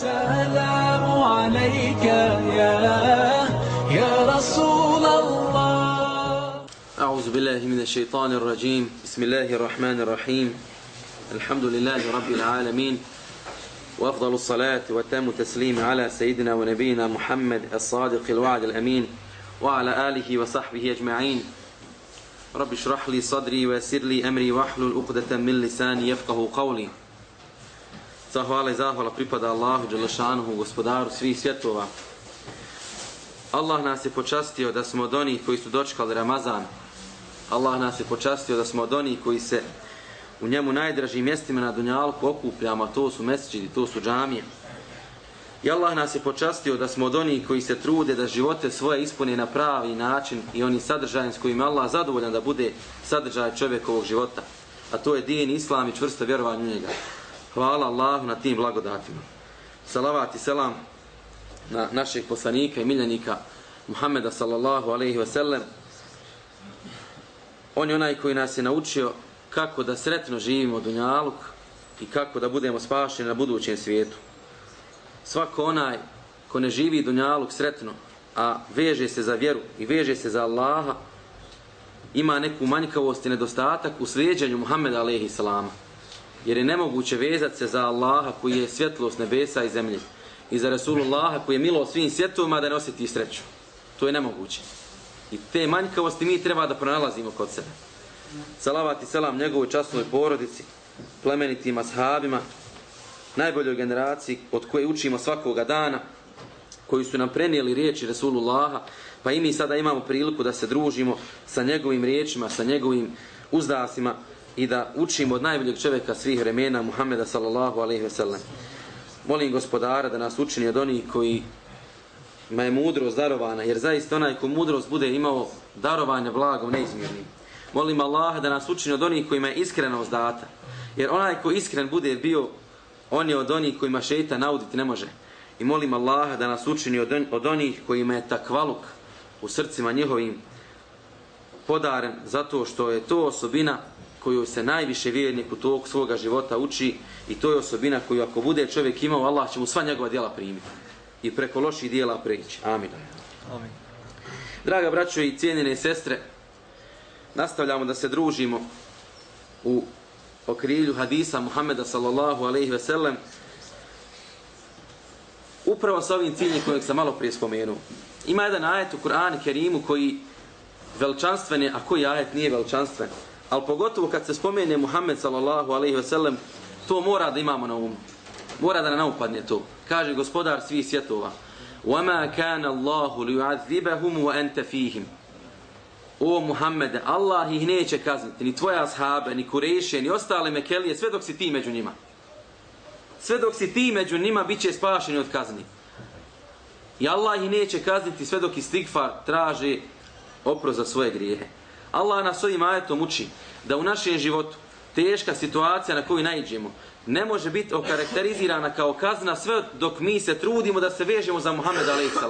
السلام عليك يا يا رسول الله. أعوذ بالله من الشيطان الرجيم. بسم الله الرحمن الرحيم. الحمد لله رب العالمين. وأفضل الصلاة وتام التسليم على سيدنا ونبينا محمد الصادق الوعد الأمين وعلى آله وصحبه أجمعين. رب اشرح لي صدري ويسر لي أمري واحلل عقدة من لساني يفقه قولي. Zahvala i zahvala pripada Allahu Đelešanuhu, gospodaru svih svjetova. Allah nas je počastio da smo od onih koji su dočekali Ramazan. Allah nas je počastio da smo od onih koji se u njemu najdražim mjestima na Dunjalku okupljamo, a to su mesečidi, to su džamije. I Allah nas je počastio da smo od onih koji se trude da živote svoje ispune na pravi način i oni sadržajem s kojim Allah zadovoljan da bude sadržaj čovjekovog života. A to je din, islam i čvrsto vjerovanje u njega. Hvala Allahu na tim blagodatima. Salavat i selam na našeg poslanika i miljenika Muhammeda sallallahu alaihi ve sellem. On je onaj koji nas je naučio kako da sretno živimo dunjaluk i kako da budemo spašeni na budućem svijetu. Svako onaj ko ne živi dunjaluk sretno, a veže se za vjeru i veže se za Allaha, ima neku manjkavost i nedostatak u slijedženju Muhammeda alaihi salama jer je nemoguće vezati se za Allaha koji je svjetlost nebesa i zemlje i za Rasulullaha koji je milo svim svjetovima da ne osjeti sreću. To je nemoguće. I te manjkavosti mi treba da pronalazimo kod sebe. Salavat i selam njegovoj časnoj porodici, plemenitim ashabima, najboljoj generaciji od koje učimo svakoga dana, koji su nam prenijeli riječi Rasulullaha, pa i mi sada imamo priliku da se družimo sa njegovim riječima, sa njegovim uzdasima, i da učimo od najboljeg čovjeka svih vremena Muhameda sallallahu alejhi ve sellem. Molim gospodara da nas učini od onih koji ima je mudrost darovana, jer zaista onaj ko mudrost bude imao darovanje blagom neizmjernim. Molim Allaha da nas učini od onih kojima je iskrenost data. Jer onaj ko iskren bude bio, on je od onih kojima šeita nauditi ne može. I molim Allaha da nas učini od, on, od onih kojima je takvaluk u srcima njihovim podaren, zato što je to osobina koju se najviše vjernik u tog svoga života uči i to je osobina koju ako bude čovjek imao, Allah će mu sva njegova djela primiti i preko loših djela preći. Amin. Amin. Draga braćo i cijenjene sestre, nastavljamo da se družimo u okrilju hadisa Muhammeda sallallahu alaihi ve sellem upravo sa ovim ciljem kojeg sam malo prije spomenuo. Ima jedan ajet u Kur'anu Kerimu koji veličanstven je, a koji ajet nije veličanstven? ali pogotovo kad se spomene Muhammed sallallahu alaihi ve sellem, to mora da imamo na umu. Mora da nam upadne to. Kaže gospodar svih svjetova, وَمَا كَانَ اللَّهُ لِيُعَذِّبَهُمْ وَأَنْتَ فِيهِمْ O Muhammede, Allah ih neće kazniti, ni tvoja ashabe, ni kureše, ni ostale mekelije, sve dok si ti među njima. Sve dok si ti među njima, bit će spašeni od kazni. I Allah ih neće kazniti sve dok istigfar traži opro za svoje grijehe. Allah nas ovim ajetom uči da u našem životu teška situacija na koju najđemo ne može biti okarakterizirana kao kazna sve dok mi se trudimo da se vežemo za Muhammed a.s.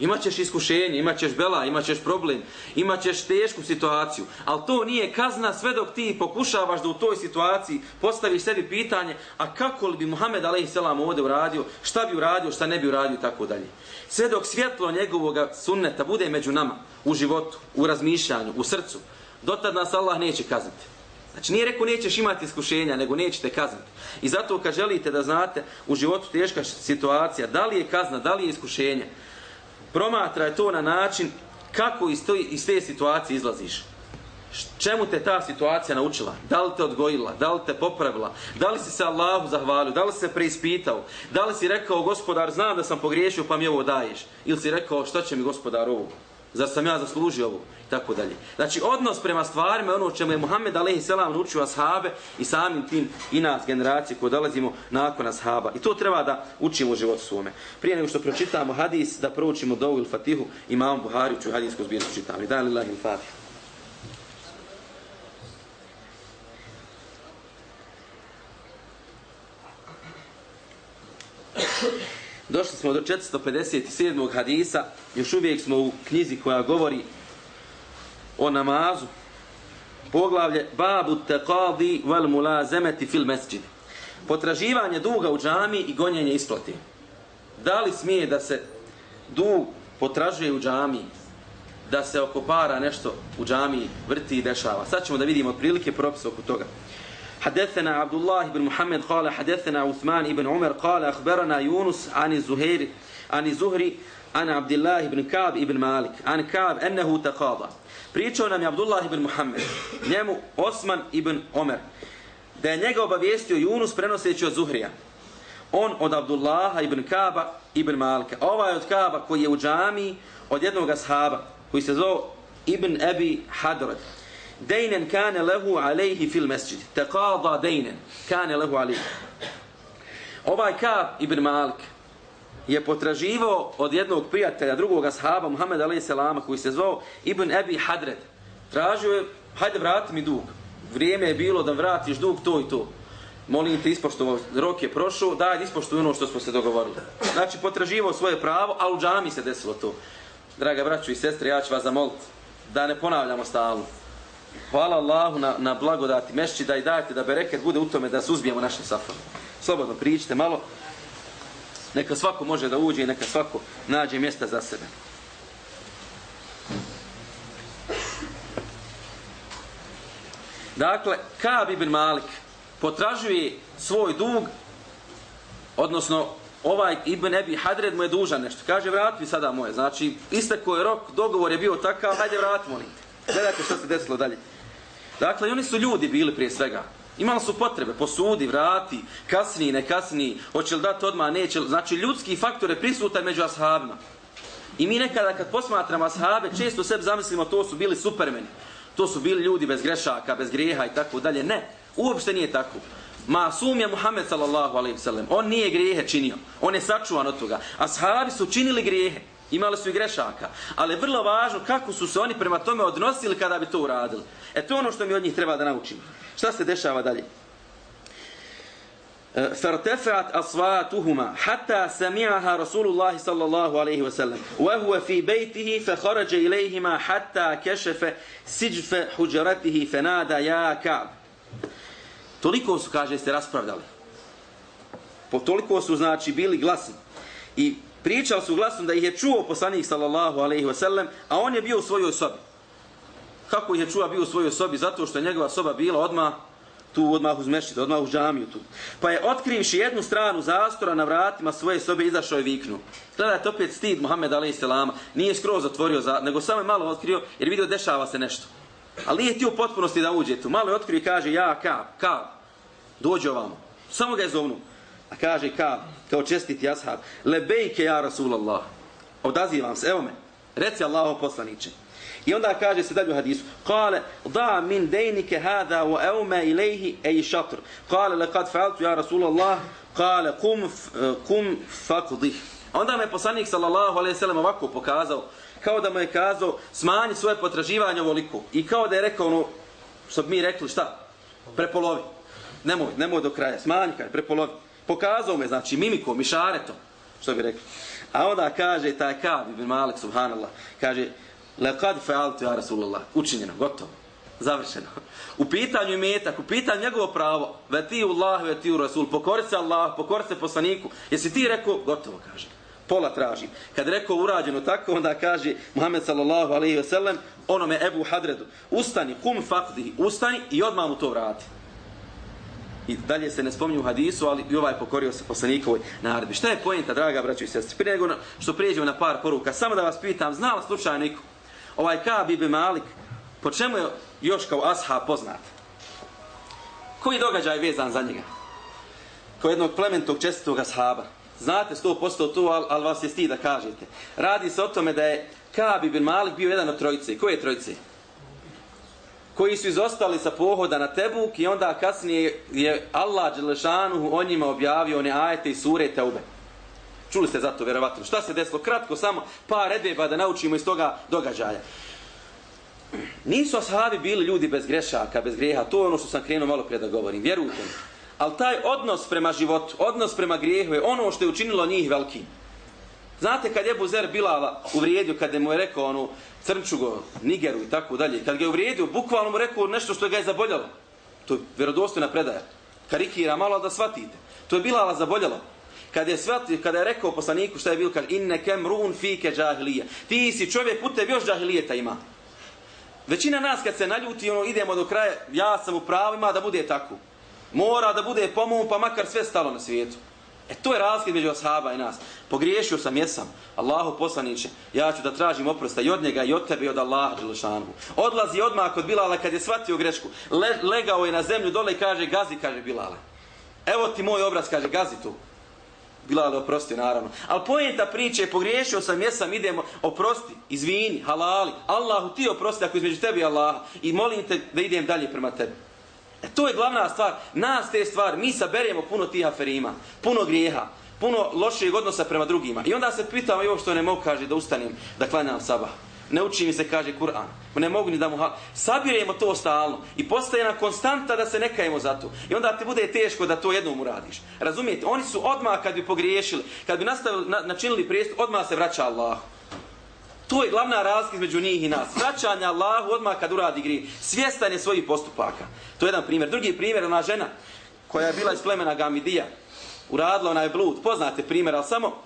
Imaćeš iskušenje, imaćeš bela, imaćeš problem, imaćeš tešku situaciju, ali to nije kazna sve dok ti pokušavaš da u toj situaciji postaviš sebi pitanje, a kako li bi Muhammed a.s. ovdje uradio, šta bi uradio, šta ne bi uradio i tako dalje. Sve dok svjetlo njegovog sunneta bude među nama, u životu, u razmišljanju, u srcu, dotad nas Allah neće kazniti. Znači nije rekao nećeš imati iskušenja, nego nećete kazniti. I zato kad želite da znate u životu teška situacija, da li je kazna, da li je iskušenje, promatraj to na način kako iz, to, iz te situacije izlaziš. Čemu te ta situacija naučila? Da li te odgojila? Da li te popravila? Da li si se Allahu zahvalio? Da li si se preispitao? Da li si rekao, gospodar, znam da sam pogriješio, pa mi ovo daješ? Ili si rekao, šta će mi gospodar ovo? Zar sam ja zaslužio ovo? I tako dalje. Znači, odnos prema stvarima, ono čemu je Muhammed a.s. naučio ashabe i samim tim i nas generacije koje dolazimo nakon ashaba. I to treba da učimo u životu svome. Prije nego što pročitamo hadis, da proučimo dovu il fatihu, imam Buhari ću hadijsku zbirku čitali. Da li lahi il fatihu? Došli smo do 457. hadisa, još uvijek smo u knjizi koja govori o namazu. Poglavlje Babu teqadi wal mulazemeti fil mesđid. potraživanje duga u džami i gonjenje isplati. Da li smije da se dug potražuje u džami, da se oko para nešto u džami vrti i dešava. Sad ćemo da vidimo otprilike propis oko toga. حدثنا عبد الله بن محمد قال حدثنا عثمان بن عمر قال أخبرنا يونس عن الزهير عن الزهري عن عبد الله بن كعب بن مالك عن كعب أنه تقاضى Pričao nam je Abdullah ibn Muhammed, njemu Osman ibn Omer, da je njega obavijestio Yunus prenoseći od Zuhrija. On od Abdullaha ibn Kaba ibn Malika. Ovaj od Kaba koji je u džami od jednog ashaba koji se zove Ibn Abi Hadrat. Dejnen kane lehu alejhi fil mesjid. Teqada dejnen kane lehu alejhi. Ovaj Kab ibn Malik je potraživao od jednog prijatelja, drugog ashaba, Muhammed a.s. koji se zvao Ibn Abi Hadred. Tražio je, hajde vrati mi dug. Vrijeme je bilo da vratiš dug to i to. Molim te, ispoštovao, rok je prošao, daj ispoštuj ono što smo se dogovorili. Znači, potraživao svoje pravo, a u džami se desilo to. Draga braću i sestre, ja ću vas zamoliti da ne ponavljamo stalno. Hvala Allahu na, na blagodati mešći da i dajte da bereket bude u tome da suzbijemo naše safare. Slobodno pričite malo. Neka svako može da uđe i neka svako nađe mjesta za sebe. Dakle, Kaab ibn Malik potražuje svoj dug, odnosno ovaj Ibn Ebi Hadred mu je dužan nešto. Kaže, vrati sada moje. Znači, istako je rok, dogovor je bio takav, hajde vrati, molim te. Gledajte što se desilo dalje. Dakle, oni su ljudi bili prije svega. Imali su potrebe, posudi, vrati, kasni, ne kasni, hoće li dati odmah, neće li. Znači, ljudski faktor je prisutan među ashabima. I mi nekada kad posmatramo ashabe, često sebi zamislimo to su bili supermeni. To su bili ljudi bez grešaka, bez grijeha i tako dalje. Ne, uopšte nije tako. Masum je Muhammed sallallahu alaihi wa sallam. On nije grijehe činio. On je sačuvan od toga. Ashabi su činili grijehe. Imali su i grešaka. Ali je vrlo važno kako su se oni prema tome odnosili kada bi to uradili. E to je ono što mi od njih treba da naučimo. Šta se dešava dalje? فارتفعت أصواتهما حتى سمعها رسول الله صلى الله عليه وسلم وهو في بيته فخرج إليهما حتى كشف سجف حجرته فنادى يا كعب Toliko su, kaže, se raspravljali. Po toliko su, znači, bili glasni. I pričali su glasom da ih je čuo poslanik, sallallahu alaihi wa sallam, a on je bio u svojoj sobi. Kako ih je čuo bio u svojoj sobi? Zato što je njegova soba bila odmah tu odmah uz mešćid, odmah u džamiju tu. Pa je otkrivši jednu stranu zastora na vratima svoje sobe izašao i viknu. Gledajte opet stid Muhammed a.s. Nije skroz otvorio, za, nego samo je malo otkrio jer vidio dešava se nešto. Ali nije ti u potpunosti da uđe tu. Malo je otkrio i kaže ja Kab, Kab, dođe ovamo. Samo ga je zovnuo. A kaže Kab, kao čestiti ashab, lebejke ja Rasulallah. Odazivam se, evo me. Reci Allaho poslaniče. I onda kaže se dalje u hadisu, kale, da min dejnike hada wa evme ilaihi ej šatr. Kale, lekad fa'altu ja Rasulallah, kale, kum, kum fakudih. Onda me poslanik sallallahu alaihi sallam ovako pokazao, kao da mu je kazao, smanji svoje potraživanje ovoliko. I kao da je rekao ono, što bi mi rekli, šta? Prepolovi. Nemoj, nemoj do kraja, smanji kaj, prepolovi. Pokazao me, znači, mimiko, mišareto, što bi rekli. A onda kaže, taj Kab ibn Malik, subhanallah, kaže, Lekad fealtu ja Rasulullah. Učinjeno, gotovo. Završeno. U pitanju imetak, u pitanju njegovo pravo, ve ti u Allah, ve ti u Rasul, pokori se Allah, pokori se poslaniku. Jesi ti rekao, gotovo, kaže. Pola traži. Kad rekao urađeno tako, onda kaže Muhammed sallallahu alaihi ve sellem, onome Ebu Hadredu, ustani, kum fakdi, ustani i odmah mu to vrati. I dalje se ne spominju u hadisu, ali i ovaj pokorio se poslanikovoj naredbi. Šta je pojenta, draga braćo i sestri? Prije nego što prijeđemo na par poruka, samo da vas pitam, znala slučajno niko? ovaj Kaab ibn Malik, po čemu je još kao ashab poznat? Koji događaj je vezan za njega? Kao jednog plementog čestitog ashaba. Znate 100% to, ali al vas je stid da kažete. Radi se o tome da je Kaab ibn Malik bio jedan od trojice. Koje trojice? Koji su izostali sa pohoda na Tebuk i onda kasnije je Allah Đelešanu o njima objavio one ajete i sure Teube. Čuli ste zato, vjerovatno. Šta se desilo? Kratko, samo par redeba da naučimo iz toga događaja. Nisu ashabi bili ljudi bez grešaka, bez grijeha. To je ono što sam krenuo malo prije da govorim. Vjerujte mi. Ali taj odnos prema životu, odnos prema grijehu je ono što je učinilo njih veliki. Znate kad je Buzer Bilala uvrijedio, kad je mu je rekao onu crnčugo, Nigeru i tako dalje, kad ga je uvrijedio, bukvalno mu rekao nešto što ga je zaboljalo. To je vjerodostojna predaja. karikira malo da shvatite. To je Bilala zaboljelo. Kada je, shvatio, kada je rekao poslaniku šta je bilo, kaže, inne kem run fike džahilije. Ti si čovjek, u tebi još džahilijeta ima. Većina nas kad se naljuti, ono, idemo do kraja, ja sam u pravima da bude tako. Mora da bude pomom, pa makar sve stalo na svijetu. E to je razlika među ashaba i nas. Pogriješio sam, jesam. Allahu poslaniće, ja ću da tražim oprosta i od njega i od tebe i od Allaha Đelešanu. Odlazi odmah kod Bilala kad je shvatio grešku. Le, legao je na zemlju dole i kaže, gazi, kaže Bilala. Evo ti moj obraz, kaže, gazi tu. Bilal oprosti, naravno. Ali pojenta priče je, pogriješio sam, jesam, idemo, oprosti, izvini, halali. Allahu ti oprosti ako između tebi i Allaha. I molim te da idem dalje prema tebi. E to je glavna stvar. Nas te stvari, mi saberemo puno tih aferima, puno grijeha, puno loših odnosa prema drugima. I onda se pitamo, evo što ne mogu, kaže, da ustanem, da klanjam sabah. Ne uči mi se, kaže Kur'an. Ne mogu ni da mu... Ha... Sabiremo to stalno. I postaje nam konstanta da se ne kajemo za to. I onda ti bude teško da to jednom uradiš. Razumijete? Oni su odmah kad bi pogriješili, kad bi nastavili, na, načinili prijestup, odmah se vraća Allah. To je glavna razlika između njih i nas. Vraćanje Allahu odmah kad uradi grije. Svjestan je svojih postupaka. To je jedan primjer. Drugi primjer, ona žena koja je bila iz plemena Gamidija. Uradila ona je blud. Poznate primjer, ali samo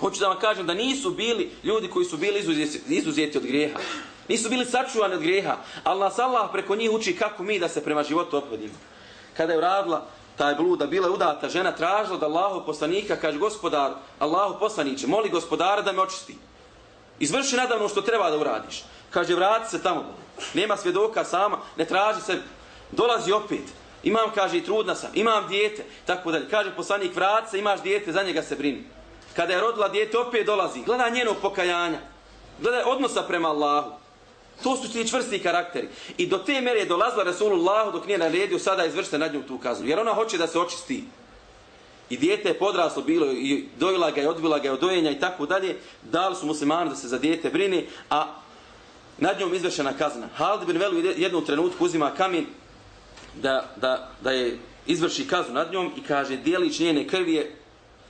hoću da vam kažem da nisu bili ljudi koji su bili izuzeti, izuzeti od grijeha. Nisu bili sačuvani od grijeha. Ali nas Allah preko njih uči kako mi da se prema životu opodimo. Kada je uradila taj bluda, bila je udata žena, tražila da Allahu poslanika, kaže gospodar, Allahu poslaniće, moli gospodara da me očisti. Izvrši nadavno što treba da uradiš. Kaže, vrati se tamo. Nema svjedoka sama, ne traži se. Dolazi opet. Imam, kaže, i trudna sam. Imam dijete. Tako dalje. Kaže, poslanik, vrati se, imaš dijete, za njega se brini. Kada je rodila dijete, opet dolazi. Gleda njeno pokajanja. Gleda odnosa prema Allahu. To su ti čvrsti karakteri. I do te mere je dolazila Rasulullahu dok nije naredio sada izvršite nad njom tu kaznu. Jer ona hoće da se očisti i dijete je podraslo bilo i dojila ga i odvila ga od dojenja i tako dalje, dali su muslimani da se za dijete brini, a nad njom izvršena kazna. Halid bin Velu jednom trenutku uzima kamen da, da, da je izvrši kaznu nad njom i kaže dijelić njene krvi je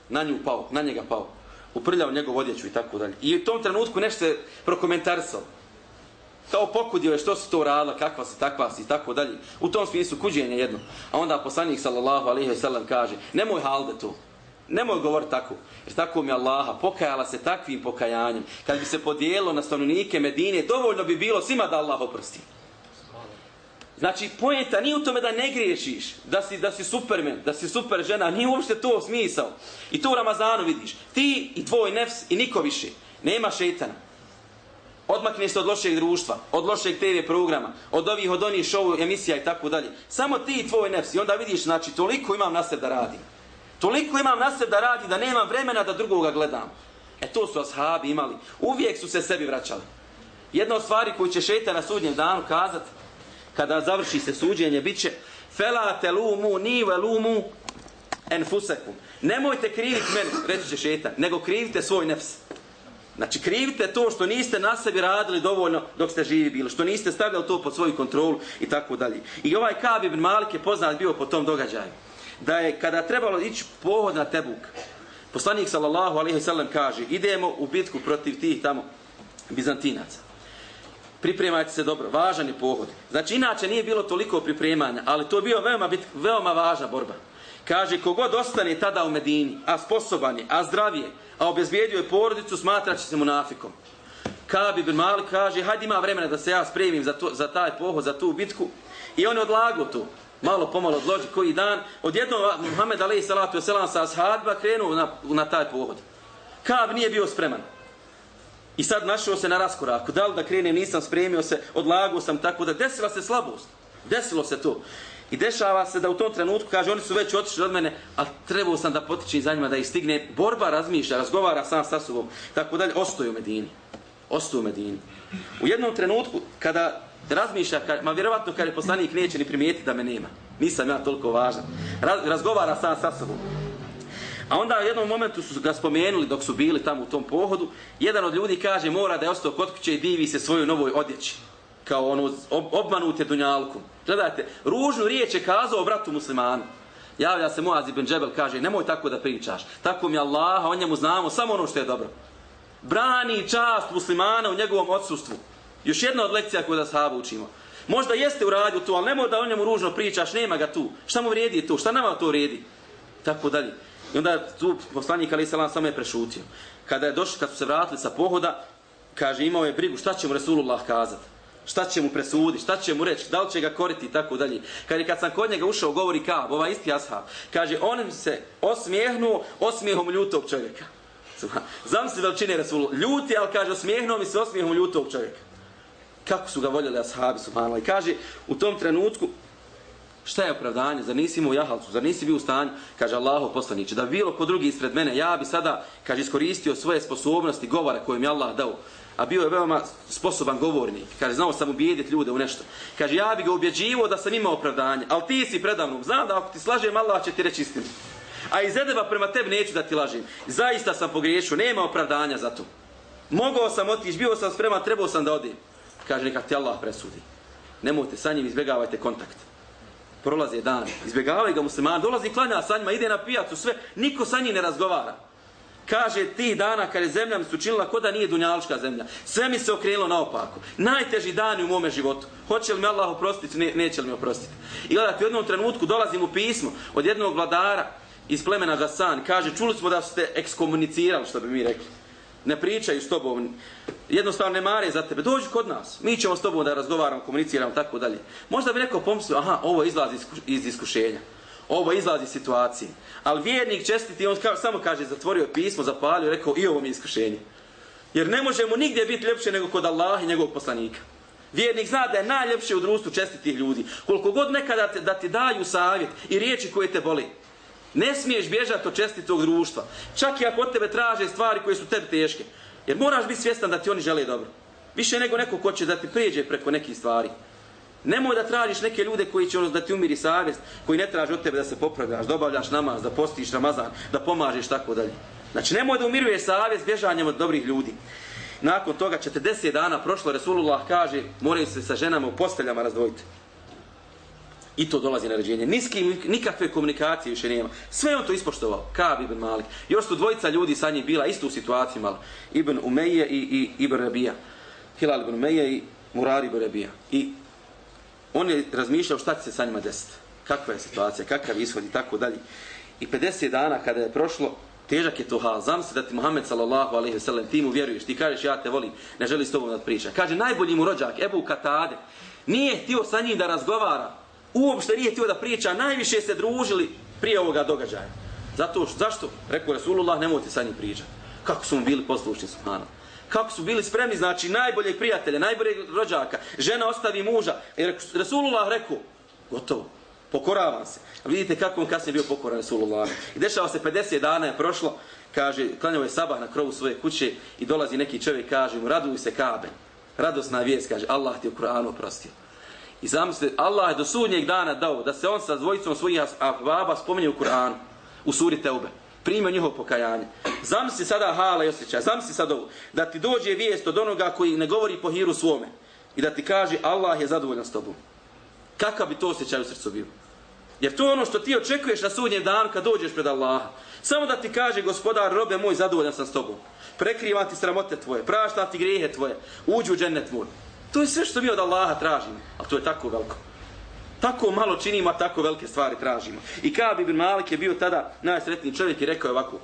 na nju pao, na njega pao. Uprljao njegov odjeću i tako dalje. I u tom trenutku nešto se prokomentarisalo kao pokudio je što su to radila, kakva se takva si i tako dalje. U tom smislu kuđenje jedno. A onda poslanik sallallahu alaihi ve sellem kaže: "Nemoj halde to. Nemoj govor tako. Jer tako mi Allaha pokajala se takvim pokajanjem. Kad bi se podijelo na stanovnike Medine, dovoljno bi bilo svima da Allah oprosti. Znači, pojenta nije u tome da ne griješiš, da si, da si supermen, da si super žena, nije uopšte to smisao. I to u Ramazanu vidiš. Ti i tvoj nefs i niko više. Nema šetana odmakne se od lošeg društva, od lošeg TV programa, od ovih, od onih show emisija i tako dalje. Samo ti i tvoj nefs. I onda vidiš, znači, toliko imam na sebe da radim. Toliko imam na sebe da radi da nemam vremena da drugoga gledam. E to su ashabi imali. Uvijek su se sebi vraćali. Jedna od stvari koju će šeta na sudnjem danu kazat, kada završi se suđenje, bit će Fela te lumu, ni velumu enfusekum. Nemojte kriviti mene, reći će šeta, nego krivite svoj nefs. Znači, krivite to što niste na sebi radili dovoljno dok ste živi bili, što niste stavljali to pod svoju kontrolu i tako dalje. I ovaj Kab ibn Malik je poznat bio po tom događaju. Da je kada trebalo ići pohod na Tebuk, poslanik sallallahu alaihi sallam kaže, idemo u bitku protiv tih tamo Bizantinaca. Pripremajte se dobro, važan je pohod. Znači, inače nije bilo toliko pripremanja, ali to je bio veoma, bit, veoma važna borba. Kaže, kogod ostane tada u Medini, a sposoban je, a zdravije, a obezbijedio je porodicu, smatraće se munafikom. Kabi bin Malik kaže, hajde ima vremena da se ja spremim za, to, za taj pohod, za tu bitku. I on je odlago tu, malo pomalo odloži koji dan. Odjedno Muhammed Ali salatu wasalam sa ashadba krenuo na, na taj pohod. Kab nije bio spreman. I sad našao se na raskoraku. Da li da krenem, nisam spremio se, odlagao sam tako da desila se slabost. Desilo se to. I dešava se da u tom trenutku, kaže, oni su već otišli od mene, ali trebao sam da potičem za njima, da ih stigne. Borba razmišlja, razgovara sam sa sobom, tako dalje, ostoju u Medini. Ostoju u Medini. U jednom trenutku, kada razmišlja, kad, ma vjerovatno kada je poslanik neće ni primijeti da me nema. Nisam ja toliko važan. Raz, razgovara sam sa sobom. A onda u jednom momentu su ga spomenuli dok su bili tamo u tom pohodu. Jedan od ljudi kaže mora da je ostao kod kuće i divi se svojoj novoj odjeći kao ono obmanute dunjalkom. Gledajte, ružnu riječ je kazao bratu muslimanu. Javlja se Muaz ibn Džebel, kaže, nemoj tako da pričaš. Tako mi Allah, o njemu znamo samo ono što je dobro. Brani čast muslimana u njegovom odsustvu. Još jedna od lekcija koju da sahabu učimo. Možda jeste uradio to, ali nemoj da o njemu ružno pričaš, nema ga tu. Šta mu vrijedi to? Šta nama to vrijedi? Tako dalje. I onda tu poslanik Ali Salam samo je prešutio. Kada je došli, kad su se vratili sa pohoda, kaže imao je brigu šta će mu Resulullah kazati. Šta će mu presuditi, šta će mu reći, da li će ga koriti i tako dalje. Kad, kad sam kod njega ušao, govori Kaab, ovaj isti ashab. Kaže, on se osmijehnuo osmijehom ljutog čovjeka. Znam se veličine Resulullah. Ljuti, ali kaže, osmijehnuo mi se osmijehom ljutog čovjeka. Kako su ga voljeli ashabi, subhanallah. I kaže, u tom trenutku, Šta je opravdanje? Zar nisi imao jahalcu? Zar nisi bio u stanju? Kaže Allahu poslaniče, da bilo ko drugi ispred mene, ja bi sada, kaže, iskoristio svoje sposobnosti govora koje mi Allah dao. A bio je veoma sposoban govornik. Kaže, znao sam ubijediti ljude u nešto. Kaže, ja bi ga ubjeđivo da sam imao opravdanje. Ali ti si predavnom. Znam da ako ti slažem, Allah će ti reći istinu. A iz edeba prema tebi neću da ti lažim. Zaista sam pogriješio. Nema opravdanja za to. Mogao sam otići, bio sam spreman, trebao sam da odim. Kaže, neka ti Allah presudi. Nemojte sa njim, izbjegavajte kontakt prolaze dan, izbjegavaju ga muslimani, dolazi klanja sa njima, ide na pijacu, sve, niko sa njim ne razgovara. Kaže, ti dana kad je zemlja mi se učinila ko da nije dunjalička zemlja. Sve mi se okrenulo naopako. Najteži dani u mome životu. Hoće li me Allah oprostiti, ne, neće li me oprostiti. I gledajte, u jednom trenutku dolazim u pismo od jednog vladara iz plemena Gasan. Kaže, čuli smo da ste ekskomunicirali, što bi mi rekli ne pričaju s tobom, jednostavno ne mare za tebe, dođi kod nas, mi ćemo s tobom da razgovaramo, komuniciramo, tako dalje. Možda bi neko pomislio, aha, ovo izlazi iz iskušenja, ovo izlazi situacije. Ali vjernik čestiti, on kao, samo kaže, zatvorio pismo, zapalio, rekao, i ovo mi je iskušenje. Jer ne možemo nigdje biti ljepše nego kod Allaha i njegovog poslanika. Vjernik zna da je najljepše u društvu čestitih ljudi. Koliko god nekada te, da ti daju savjet i riječi koje te boli. Ne smiješ bježati od čestitog društva. Čak i ako od tebe traže stvari koje su tebi teške. Jer moraš biti svjestan da ti oni žele dobro. Više nego neko ko će da ti prijeđe preko nekih stvari. Nemoj da tražiš neke ljude koji će ono da ti umiri savjest, koji ne traže od tebe da se popravljaš, da obavljaš namaz, da postiš Ramazan, da pomažeš tako dalje. Znači nemoj da umiruje savjest bježanjem od dobrih ljudi. Nakon toga 40 dana prošlo, Resulullah kaže, moraju se sa ženama u posteljama razdvojiti. I to dolazi naređenje. Niski, nikakve komunikacije više nema. Sve on to ispoštovao. Kab ibn Malik. Još su dvojica ljudi sa njim bila isto u situaciji malo. Ibn Umeje i, i Ibn Rabija. Hilal ibn Umeje i Murar ibn Rabija. I on je razmišljao šta će se sa njima desiti. Kakva je situacija, kakav ishod i tako dalje. I 50 dana kada je prošlo, težak je to hal. Znam se da ti Muhammed sallallahu alaihi ve sellem, ti mu vjeruješ, ti kažeš ja te volim, ne želi s tobom da priča. Kaže najbolji mu rođak, Ebu Katade, nije htio sa njim da razgovara, uopšte nije htio da priča, najviše se družili prije ovoga događaja. Zato što, zašto? Rekao Resulullah, nemojte sa njim pričati. Kako su mu bili poslušni, subhanallah. Kako su bili spremni, znači najboljeg prijatelja, najboljeg rođaka, žena ostavi muža. I Rasulullah rekao, gotovo, pokoravam se. Vidite kako on kasnije bio pokoran Rasulullah. I dešava se 50 dana je prošlo, kaže, klanjao je sabah na krovu svoje kuće i dolazi neki čovjek, kaže mu, raduj se kabe. Radosna vijest, kaže, Allah ti u Kur'anu oprostio. I zamislite, Allah je do sudnjeg dana dao da se on sa dvojicom svojih ahbaba spominje u Kur'anu, u suri Teube prima njihovo pokajanje. Zamisli sada hala i osjećaj. Zamisli sad ovo. Da ti dođe vijest od onoga koji ne govori po hiru svome. I da ti kaže Allah je zadovoljan s tobom. Kakav bi to osjećaj u srcu bio? Jer to je ono što ti očekuješ na sudnjem danu kad dođeš pred Allaha. Samo da ti kaže gospodar robe moj zadovoljan sam s tobom. Prekriva ti sramote tvoje. prašta ti grijehe tvoje. Uđu u džennet moj. To je sve što mi od Allaha tražimo. A to je tako veliko. Tako malo činimo, a tako velike stvari tražimo. I Kaab ibn Malik je bio tada najsretniji čovjek i rekao je ovako.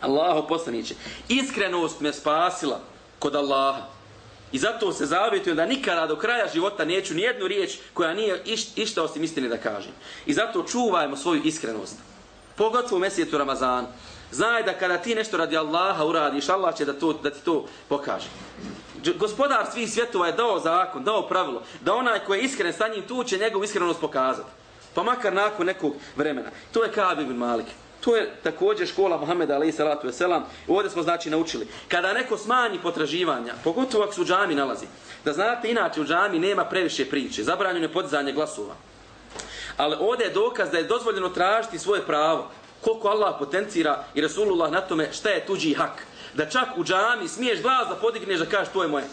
Allaho poslaniće, iskrenost me spasila kod Allaha. I zato se zavjetujem da nikada do kraja života neću ni jednu riječ koja nije iš, išta osim istine da kažem. I zato čuvajmo svoju iskrenost. Pogotovo u mesijetu Ramazan. Znaj da kada ti nešto radi Allaha uradiš, Allah će da, to, da ti to pokaže gospodar svih svjetova je dao zakon, dao pravilo, da onaj koji je iskren sa njim, tu će njegovu iskrenost pokazati. Pa makar nakon nekog vremena. To je Kaab ibn Malik. To je također škola Muhammeda alaih salatu veselam. Ovdje smo znači naučili. Kada neko smanji potraživanja, pogotovo ako su u džami nalazi, da znate inače u džami nema previše priče, zabranjeno je podizanje glasova. Ali ovdje je dokaz da je dozvoljeno tražiti svoje pravo. Koliko Allah potencira i Rasulullah na tome šta je tuđi hak da čak u džami smiješ glas da podigneš da kažeš to je moje.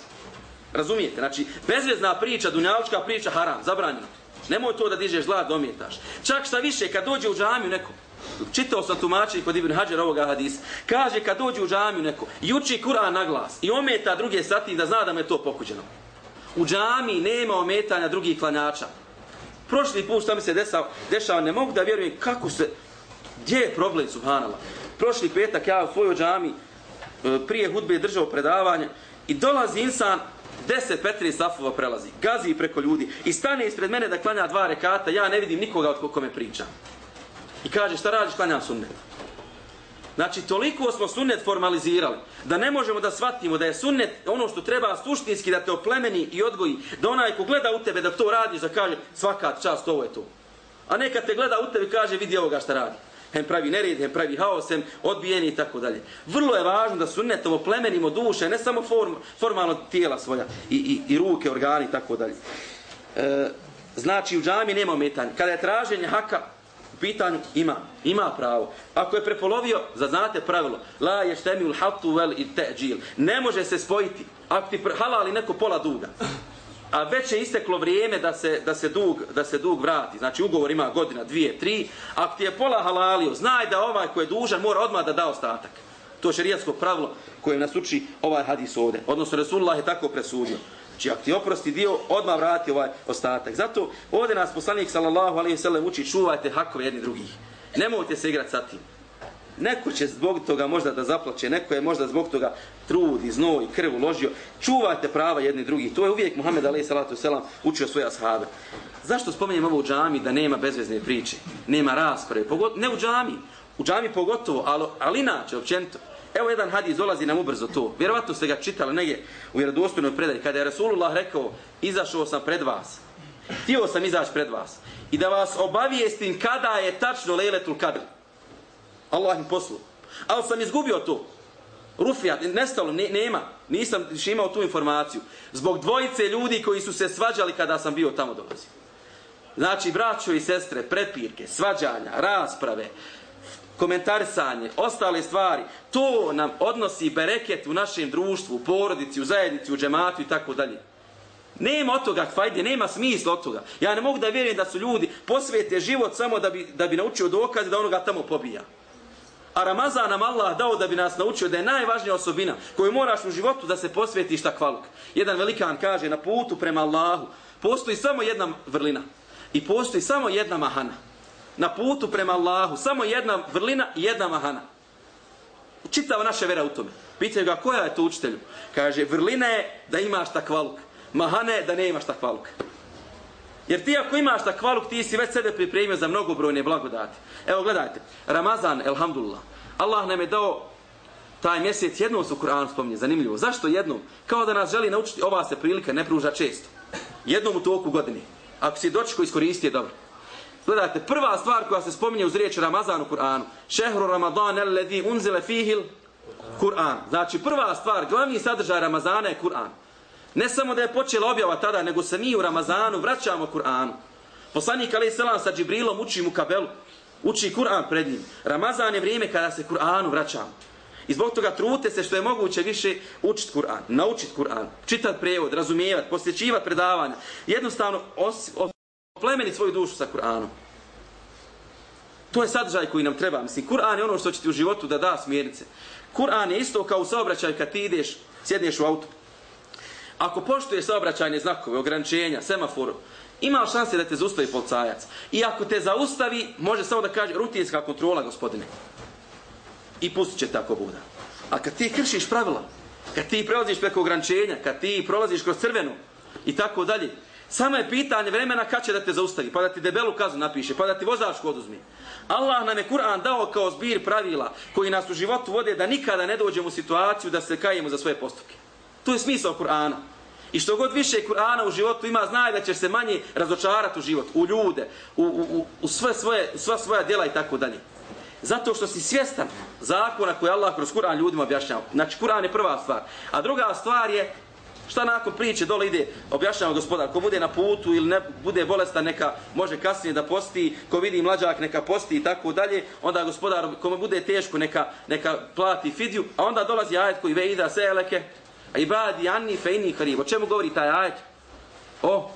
Razumijete? Znači, bezvezna priča, dunjalučka priča, haram, zabranjeno. Nemoj to da dižeš glas, domijetaš. Čak šta više, kad dođe u džamiju neko, čitao sam tumačenje kod Ibn Hajar ovoga hadisa, kaže kad dođe u džamiju neko i uči Kur'an na glas i ometa druge sati da zna da me to pokuđeno. U džami nema ometanja drugih klanjača. Prošli put što mi se desao, dešava, ne mogu da vjerujem kako se, gdje je problem, subhanallah. Prošli petak ja u svojoj džami E, prije hudbe držao predavanje i dolazi insan 10-15 safova prelazi, gazi preko ljudi i stane ispred mene da klanja dva rekata, ja ne vidim nikoga od kome pričam. I kaže, šta radiš, klanjam sunnet. Znači, toliko smo sunnet formalizirali, da ne možemo da shvatimo da je sunnet ono što treba suštinski da te oplemeni i odgoji, da onaj ko gleda u tebe da to radiš, da kaže svaka čast, ovo je to. A neka te gleda u tebe kaže vidi ovoga šta radi. Hem pravi nered, hem pravi haos, hem odbijeni i tako dalje. Vrlo je važno da sunnetom oplemenimo duše, ne samo form, formalno tijela svoja i, i, i ruke, organi i tako dalje. E, znači u džami nema ometanja. Kada je traženje haka, u pitanju ima, ima pravo. Ako je prepolovio, zaznate pravilo, la je štemi ul hatu vel i teđil. Ne može se spojiti. Ako ti halali neko pola duga, a već je isteklo vrijeme da se, da se, dug, da se dug vrati. Znači ugovor ima godina, dvije, tri. Ako ti je pola halalio, znaj da ovaj koji je dužan mora odmah da da ostatak. To je šerijatsko pravilo koje nas uči ovaj hadis ovde. Odnosno Resulullah je tako presudio. Znači, ako ti oprosti dio, odmah vrati ovaj ostatak. Zato ovdje nas poslanik sallallahu alaihi sallam uči čuvajte hakove jedni drugih. Nemojte se igrati sa tim. Neko će zbog toga možda da zaplaće, neko je možda zbog toga trud i znoj i krv uložio. Čuvajte prava jedni drugih. To je uvijek Muhammed alaihi salatu selam učio svoje ashabe. Zašto spominjem ovo u džami da nema bezvezne priče? Nema rasprave. pogotovo, ne u džami. U džami pogotovo, ali, ali inače, općenito. Evo jedan hadis dolazi nam ubrzo to. Vjerovatno ste ga čitali negdje u vjerodostojnoj predaji. Kada je Rasulullah rekao, izašao sam pred vas. Htio sam izaći pred vas. I da vas obavijestim kada je tačno Lejletul Kadr. Allah im poslu. Ali sam izgubio to. Rufijat, nestalo, ne, nema. Nisam imao tu informaciju. Zbog dvojice ljudi koji su se svađali kada sam bio tamo dolazio. Znači, braćo i sestre, prepirke, svađanja, rasprave, komentarisanje, ostale stvari, to nam odnosi bereket u našem društvu, u porodici, u zajednici, u džematu i tako dalje. Nema od toga fajde, nema smisla od toga. Ja ne mogu da vjerujem da su ljudi posvete život samo da bi, da bi naučio dokaze da onoga tamo pobija. A Ramazan nam Allah dao da bi nas naučio da je najvažnija osobina koju moraš u životu da se posvetiš takvaluk. Jedan velikan kaže na putu prema Allahu postoji samo jedna vrlina i postoji samo jedna mahana na putu prema Allahu, samo jedna vrlina i jedna mahana. Čitava naša vera u tome. Pitaju ga, koja je to učitelju? Kaže, vrlina je da imaš takvaluk. Mahana je da ne imaš takvaluk. Jer ti ako imaš takvaluk, ti si već sebe pripremio za mnogobrojne blagodati. Evo, gledajte. Ramazan, elhamdulillah. Allah nam je dao taj mjesec jednom su Kur'an spominje, zanimljivo. Zašto jednom? Kao da nas želi naučiti, ova se prilika ne pruža često. Jednom u toku godine. Ako si dočko iskoristi je dobro. Gledajte, prva stvar koja se spominje uz riječ Ramazan u Kur'anu. Šehru Ramadan alladhi unzila fihi Kur'an. Znači, prva stvar, glavni sadržaj Ramazana je Kur'an. Ne samo da je počela objava tada, nego se mi u Ramazanu vraćamo Kur'anu. Poslanik Ali Selam sa Džibrilom uči mu kabelu. Uči Kur'an pred njim. Ramazan je vrijeme kada se Kur'anu vraćamo. I zbog toga trute se što je moguće više učiti Kur'an, naučiti Kur'an, čitati prijevod, razumijevati, posjećivati predavanja. Jednostavno, os, os, plemeni svoju dušu sa Kur'anom. To je sadržaj koji nam treba. Mislim, Kur'an je ono što će ti u životu da da smjernice. Kur'an je isto kao u saobraćaju kad ti ideš, sjedneš u auto. Ako poštuješ saobraćajne znakove, ograničenja, semaforu, ima šanse da te zaustavi policajac. I ako te zaustavi, može samo da kaže rutinska kontrola, gospodine. I pustit će tako buda. A kad ti kršiš pravila, kad ti prelaziš preko ograničenja, kad ti prolaziš kroz crvenu i tako dalje, Samo je pitanje vremena kad će da te zaustavi, pa da ti debelu kaznu napiše, pa da ti vozačku oduzmi. Allah nam je Kur'an dao kao zbir pravila koji nas u životu vode da nikada ne dođemo u situaciju da se kajemo za svoje postupke. To je smisao Kur'ana. I što god više Kur'ana u životu ima, znaj da ćeš se manje razočarati u život, u ljude, u, u, u sve svoje, sva svoja djela i tako dalje. Zato što si svjestan zakona koje Allah kroz Kur'an ljudima objašnjava. Znači, Kur'an je prva stvar. A druga stvar je Šta nakon priče dole ide, objašnjava gospodar, ko bude na putu ili ne bude bolestan, neka može kasnije da posti, ko vidi mlađak, neka posti i tako dalje, onda gospodar, kome bude teško, neka, neka plati fidju, a onda dolazi ajet koji ve ida seleke, ibadi anni fe inni karib. O čemu govori taj ajet? O,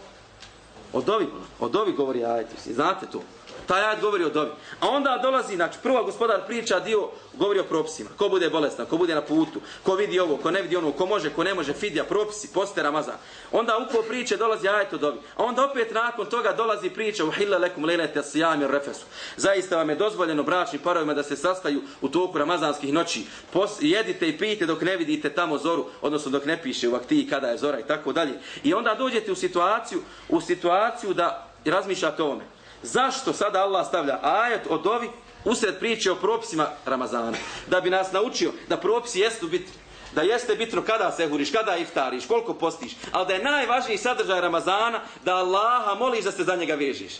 o dovi, o dovi govori ajet, znate to. Taj ajat govori o dobi. A onda dolazi, znači, prva gospodar priča dio, govori o propisima. Ko bude bolestan, ko bude na putu, ko vidi ovo, ko ne vidi ono, ko može, ko ne može, fidja, propisi, poste Ramazan. Onda u ko priče dolazi ajet o dobi. A onda opet nakon toga dolazi priča u hilla lekum lejlete sijami refesu. Zaista vam je dozvoljeno bračnim parovima da se sastaju u toku ramazanskih noći. Pos, jedite i pijte dok ne vidite tamo zoru, odnosno dok ne piše u aktiji kada je zora i tako dalje. I onda dođete u situaciju, u situaciju da razmišljate o ovome. Zašto sada Allah stavlja ajet o dovi usred priče o propisima Ramazana? Da bi nas naučio da propisi jesu bitni. Da jeste bitno kada se huriš, kada iftariš, koliko postiš. Ali da je najvažniji sadržaj Ramazana da Allaha moliš da se za njega vežiš.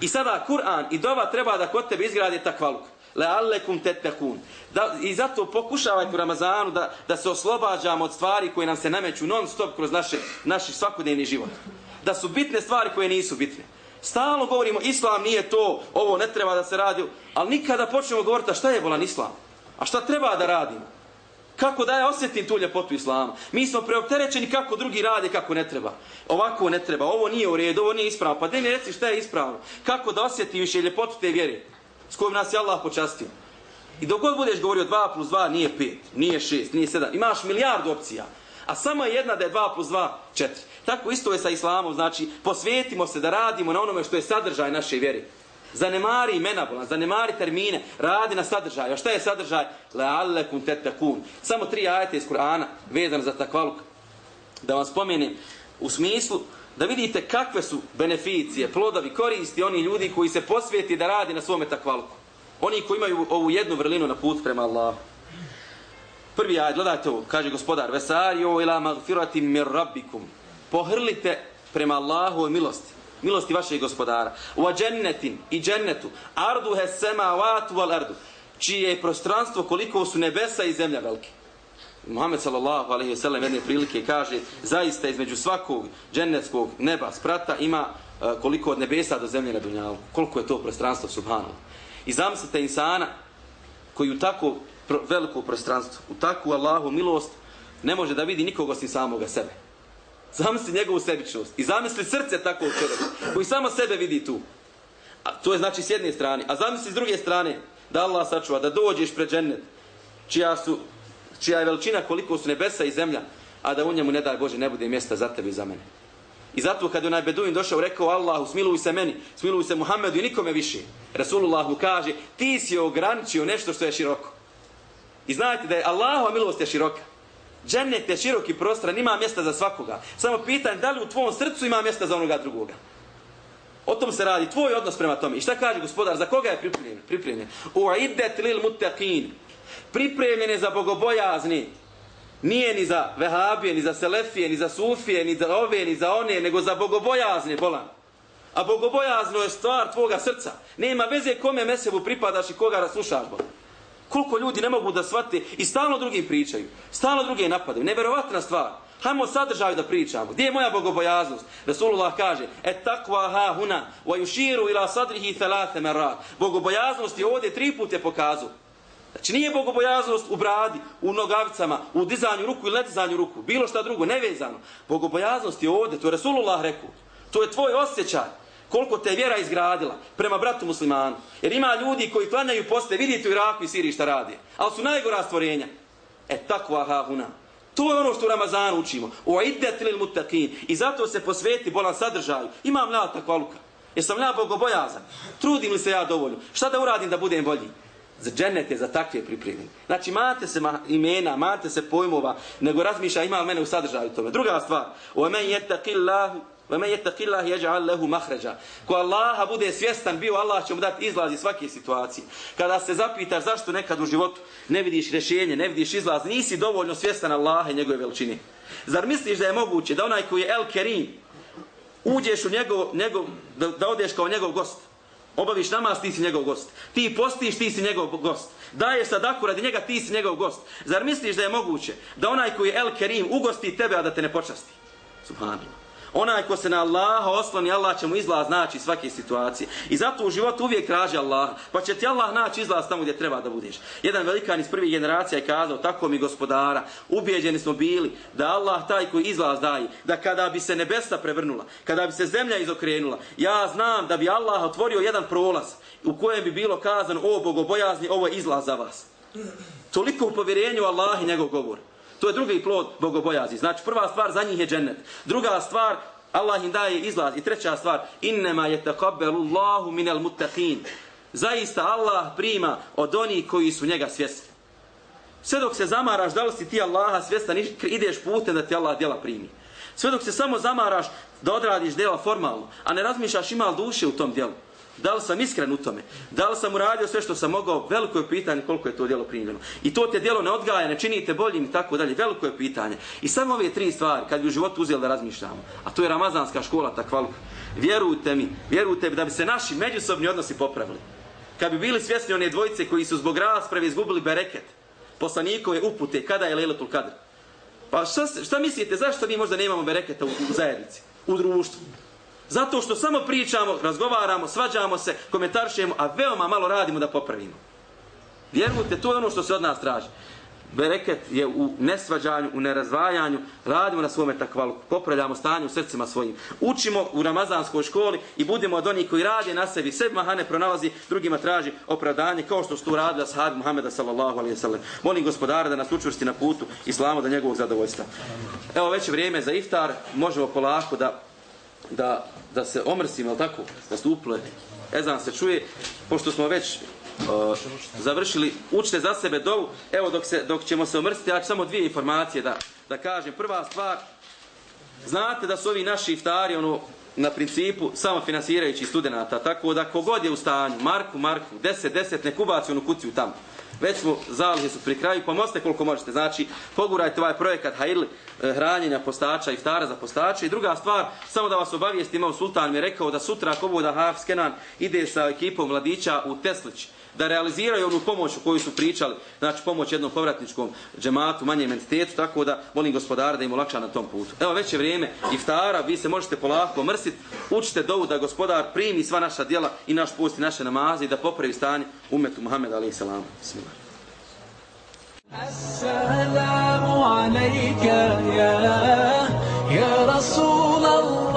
I sada Kur'an i dova treba da kod tebe izgradi takvaluk. Leallekum allekum. Da, I zato pokušavajte u Ramazanu da, da se oslobađamo od stvari koje nam se nameću non stop kroz naše, naši svakodnevni život. Da su bitne stvari koje nisu bitne. Stalno govorimo, islam nije to, ovo ne treba da se radi, ali nikada počnemo govoriti, a šta je bolan islam? A šta treba da radimo? Kako da ja osjetim tu ljepotu islama? Mi smo preopterećeni kako drugi rade, kako ne treba. Ovako ne treba, ovo nije u redu, ovo nije ispravno. Pa da mi reci šta je ispravno? Kako da osjetim više ljepotu te vjere? S kojom nas je Allah počastio? I dok god budeš govorio 2 plus 2 nije 5, nije 6, nije 7. Imaš milijardu opcija. A samo jedna da je 2 plus 2, 4. Tako isto je sa islamom, znači posvetimo se da radimo na onome što je sadržaj naše vjere. Zanemari imena bolan, zanemari termine, radi na sadržaju. A šta je sadržaj? Leallekum tetakun. Samo tri ajete iz Kur'ana vezane za takvaluk. Da vam spomenem u smislu da vidite kakve su beneficije, plodovi, koristi oni ljudi koji se posvijeti da radi na svome takvaluku. Oni koji imaju ovu jednu vrlinu na put prema Allahu. Prvi ajd, gledajte ovo, kaže gospodar, Vesario ila magfirati mir rabbikum. Pohrlite prema Allahu i milosti. Milosti vašeg gospodara. Wa džennetin i džennetu. Ardu he wal ardu. Čije je prostranstvo koliko su nebesa i zemlja velike. Muhammed sallallahu alejhi ve sellem jedne prilike kaže zaista između svakog džennetskog neba sprata ima uh, koliko od nebesa do zemlje na dunjalu. Koliko je to prostranstvo subhanu. I zamislite insana koji u tako pro, veliko prostranstvo, u takvu Allahu milost, ne može da vidi nikog osim samoga sebe. Zamisli njegovu sebičnost i zamisli srce takvog čovjeka koji samo sebe vidi tu. A to je znači s jedne strane. A zamisli s druge strane da Allah sačuva, da dođeš pred džennet, čija, su, čija je veličina koliko su nebesa i zemlja, a da u njemu, ne daj Bože, ne bude mjesta za tebe i za mene. I zato kad je onaj Beduin došao, rekao Allahu, smiluj se meni, smiluj se Muhammedu i nikome više. Rasulullah mu kaže, ti si ograničio nešto što je široko. I znajte da je Allahova milost je široka. Džennet je široki prostor, nima mjesta za svakoga. Samo pitanje da li u tvom srcu ima mjesta za onoga drugoga. O tom se radi, tvoj odnos prema tome. I šta kaže gospodar, za koga je pripremljen? Pripremljen. Uiddet lil mutaqin. Pripremljen je za bogobojazni. Nije ni za vehabije, ni za selefije, ni za sufije, ni za ove, ni za one, nego za bogobojazne, bolan. A bogobojazno je stvar tvoga srca. Nema veze kome mesebu pripadaš i koga slušaš, bolan. Koliko ljudi ne mogu da shvate i stalno drugi pričaju. Stalno drugi napadaju. Neverovatna stvar. Hajmo sadržaju da pričamo. Gdje je moja bogobojaznost? Rasulullah kaže, et takva ha huna, wa yushiru ila sadrihi thalatha marat. Bogobojaznost je ovdje tri puta pokazao. Znači nije bogobojaznost u bradi, u nogavicama, u dizanju ruku ili nedizanju ruku, bilo šta drugo, nevezano. Bogobojaznost je ovdje, to je Rasulullah rekao. To je tvoj osjećaj koliko te vjera izgradila prema bratu muslimanu. Jer ima ljudi koji klanjaju poste, vidite u Iraku i Siriji šta radi. Ali su najgora stvorenja. E takva hahuna. To je ono što u Ramazanu učimo. U idet lil mutakin. I zato se posveti bolan sadržaju. Imam ja takva luka. Jesam ja bogobojazan. Trudim li se ja dovoljno. Šta da uradim da budem bolji? Za džennet je za takve pripremljene. Znači, mate se imena, mate se pojmova, nego razmišlja ima mene u sadržaju tome. Druga stvar. O men jetakillahu وَمَنْ يَتَّقِ اللَّهِ يَجْعَلْ لَهُ مَحْرَجًا Ko Allaha bude svjestan bio, Allah će mu dati izlaz iz svake situacije. Kada se zapitaš zašto nekad u životu ne vidiš rješenje, ne vidiš izlaz, nisi dovoljno svjestan Allaha i njegove veličine. Zar misliš da je moguće da onaj koji je El Kerim, uđeš u njegov, njegov da, da odeš kao njegov gost, obaviš namaz, ti si njegov gost. Ti postiš, ti si njegov gost. Daješ sadaku radi njega, ti si njegov gost. Zar misliš da je moguće da onaj koji je El Kerim ugosti tebe, a da te ne počasti? Subhanallah. Onaj ko se na Allaha osloni, Allah će mu izlaz naći svake situacije. I zato u životu uvijek traži Allah. Pa će ti Allah naći izlaz tamo gdje treba da budeš. Jedan velikan iz prvih generacija je kazao, tako mi gospodara, ubijeđeni smo bili da Allah taj koji izlaz daje, da kada bi se nebesa prevrnula, kada bi se zemlja izokrenula, ja znam da bi Allah otvorio jedan prolaz u kojem bi bilo kazano, o bogobojazni, ovo je izlaz za vas. Toliko u povjerenju Allah i njegov govor. To je drugi plod bogobojazi. Znači prva stvar za njih je džennet. Druga stvar, Allah im daje izlaz. I treća stvar, innema je takabbelu Allahu minel muttaqin. Zaista Allah prima od onih koji su njega svjesni. Sve dok se zamaraš da li si ti Allaha svjestan, ideš putem da ti Allah djela primi. Sve dok se samo zamaraš da odradiš djela formalno, a ne razmišljaš ima li duše u tom djelu. Da li sam iskren u tome? Da li sam uradio sve što sam mogao? Veliko je pitanje koliko je to djelo primljeno. I to te djelo ne odgaja, ne činite boljim i tako dalje. Veliko je pitanje. I samo ove tri stvari, kad bi u životu uzeli da razmišljamo, a to je ramazanska škola, takva vjerujte mi, vjerujte mi da bi se naši međusobni odnosi popravili. Kad bi bili svjesni one dvojice koji su zbog rasprave izgubili bereket, poslanikove upute, kada je Lejlatul Kadr. Pa šta, šta mislite, zašto mi možda nemamo bereketa u, u zajednici, u društvu? Zato što samo pričamo, razgovaramo, svađamo se, komentaršujemo, a veoma malo radimo da popravimo. Vjerujte, to je ono što se od nas traži. Bereket je u nesvađanju, u nerazvajanju, radimo na svome takvalu, popravljamo stanje u srcima svojim. Učimo u ramazanskoj školi i budemo od onih koji rade na sebi, sebi mahane pronalazi, drugima traži opravdanje, kao što su tu radili sahabi Muhammeda sallallahu alaihi sallam. Molim gospodara da nas učvrsti na putu islamu da njegovog zadovoljstva. Evo već vrijeme za iftar, možemo polako da da, da se omrsimo, ali tako, da stuple, ezan se čuje, pošto smo već uh, završili, učite za sebe dovu, evo dok, se, dok ćemo se omrsiti, ja ću samo dvije informacije da, da kažem. Prva stvar, znate da su ovi naši iftari, ono, na principu samo finansirajući studenta, tako da kogod je u stanju, Marku, Marku, 10, 10, nek ubaci onu kuciju tamo već smo zalihe su pri kraju, pomozite koliko možete. Znači, pogurajte ovaj projekat Hairli, eh, hranjenja postača i ftara za postače. I druga stvar, samo da vas obavijesti, imao sultan mi je rekao da sutra ako bude Kenan ide sa ekipom mladića u Teslić da realiziraju onu pomoć o kojoj su pričali, znači pomoć jednom povratničkom džematu, manjem entitetu, tako da molim gospodara da im olakša na tom putu. Evo već je vrijeme iftara, vi se možete polako mrsiti, učite dovu da gospodar primi sva naša djela i naš post i naše namaze i da popravi stanje umetu Muhammeda alaih salamu. Bismillah. السلام عليك يا يا رسول الله